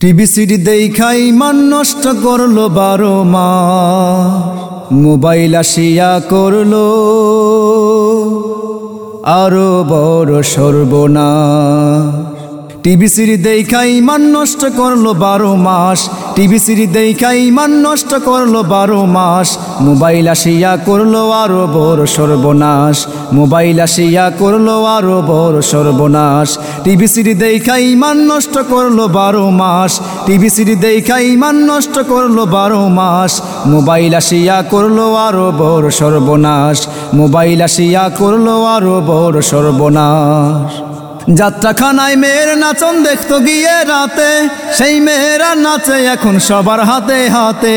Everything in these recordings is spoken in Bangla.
টিভি সিডি দেখাই মান নষ্ট করল বারো মা মোবাইল আসিয়া করল। আরও বড় সর্বনা টিভি সিরি দেখাই মান নষ্ট করল বারো মাস। টিভি সিরি দেখাই মান নষ্ট করল বারো মাস। মোবাইল আসিয়া করল আরও বড় সর্বনাশ। মোবাইল আসিয়া করল আরও বড় সর্বনাশ। টিভি সিরি দেখাই মান নষ্ট করল বারো মাস। টিভি সিরি দেখাই মান নষ্ট করল বারো মাস। মোবাইল আসিয়া করল আরও বড় সর্বনাশ। মোবাইল আসিয়া করল আরও বড় সর্বনাশ। যাত্রাখানায় মেয়ের নাচন দেখতো গিয়ে রাতে। সেই মেয়েরা নাচে এখন সবার হাতে হাতে।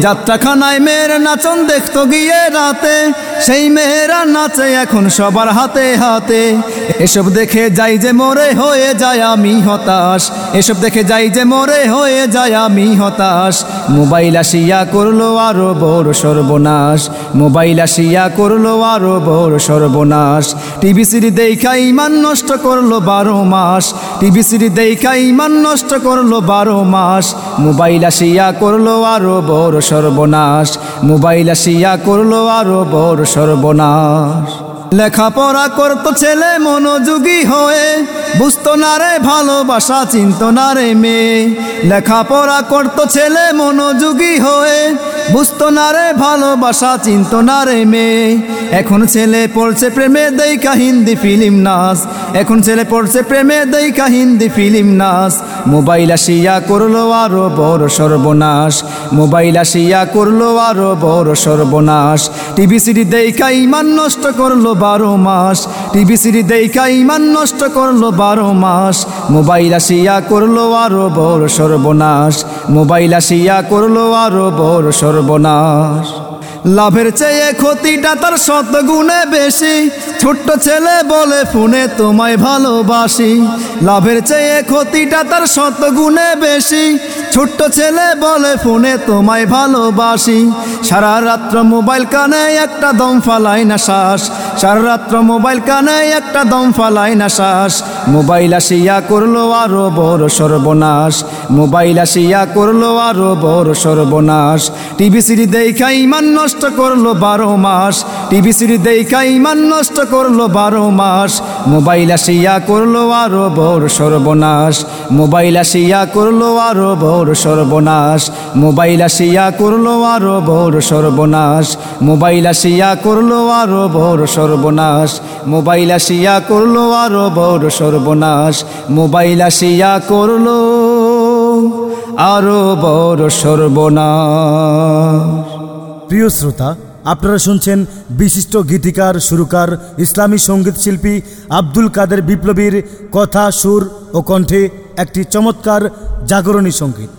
যাত্রাখানায় মেয়ের নাচন দেখতো গিয়ে রাতে। সেই মেয়েরা নাচে এখন সবার হাতে হাতে। এসব দেখে যাই যে মোরে হয়ে যায় আমি হতাশ। এসব দেখে যাই যে মোরে হয়ে যায় আমি হতাশ। মোবাইল আসিয়া করল আরও বড় সর্বনাশ। মোবাইল আসিয়া করল আরও বড় সর্বনাশ। টিভি সিরি দেখা ইমান নষ্ট করল বারো মাস। টিভি সিরি দেখা ইমান নষ্ট করল বারো মাস। মোবাইল আসিয়া করল আরও বড় সর্বনাশ। মোবাইল আসিয়া করল আরও বড় সর্বনাশ। লেখাপড়া করতো ছেলে মনোযোগী হয়ে। বুঝতো না রে ভালোবাসা, চিন্ত না রে মেয়ে। লেখাপড়া করতো ছেলে মনোযোগী হয়ে। বুঝতো না রে ভালোবাসা, চিন্ত না রে মেয়ে। এখন ছেলে পড়ছে প্রেমে দেইকা হিন্দি ফিল্ম নাচ। এখন ছেলে পড়ছে প্রেমে দেইকা হিন্দি ফিল্ম নাচ। মোবাইল আসিয়া করল আরও বড় সর্বনাশ। মোবাইল আসিয়া করল আরও বড় সর্বনাশ। টিভি সিডি দেইকা ইমান নষ্ট করল বারো মাস। টিভি সিরি দেখা ইমান নষ্ট করল বারো মাস। মোবাইল আসিয়া করল আরও বড় সর্বনাশ। মোবাইল আসিয়া করল আরও বড় সর্বনাশ। লাভের চেয়ে ক্ষতিটা তার শত গুণে বেশি। ছোট্ট ছেলে বলে ফোনে তোমায় ভালোবাসি। লাভের চেয়ে ক্ষতিটা তার শত গুণে বেশি। ছোট্ট ছেলে বলে ফোনে তোমায় ভালোবাসি। সারা রাত্র মোবাইল কানে একটা দম ফালাই না শ্বাস। সারা রাত্র মোবাইল কানে একটা দম ফালাই না শ্বাস। মোবাইল আসিয়া করল আরও বড় সর্বনাশ। মোবাইল আসিয়া করল আরও বড় সর্বনাশ। টিভি সিরি দেখাই ইমান নষ্ট করল বারো মাস। টিভি সিরি দেখা ইমান নষ্ট করল বারো মাস। মোবাইল আসিয়া করল আরও বড় সর্বনাশ। মোবাইল আসিয়া করল আরও বড় সর্বনাশ। মোবাইল আসিয়া করল আরও বড় সর্বনাশ। মোবাইল আসিয়া করল আরও বড় সর্বনাশ। মোবাইল আসিয়া করল আরও বড় সর্বনাশ। মোবাইল আসিয়া করল আরও বড় সর্বনাশ। প্রিয় শ্রোতা, আপনারা শুনছেন বিশিষ্ট গীতিকার, সুরকার, ইসলামী সংগীত শিল্পী আব্দুল কাদের বিপ্লবীর কথা, সুর ও কণ্ঠে একটি চমৎকার জাগরণী সংগীত।